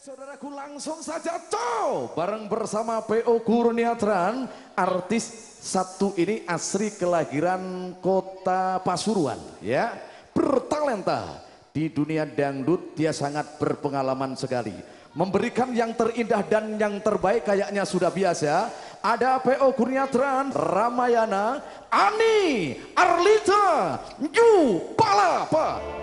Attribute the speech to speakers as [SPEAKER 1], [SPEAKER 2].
[SPEAKER 1] Saudaraku langsung saja cow! Bareng bersama PO Kurniatran artis satu ini asri kelahiran kota Pasuruan ya. Bertalenta di dunia dangdut dia sangat berpengalaman sekali. Memberikan yang terindah dan yang terbaik kayaknya sudah biasa. Ada PO Kurniatran Ramayana Ani Arlita You, Palapa.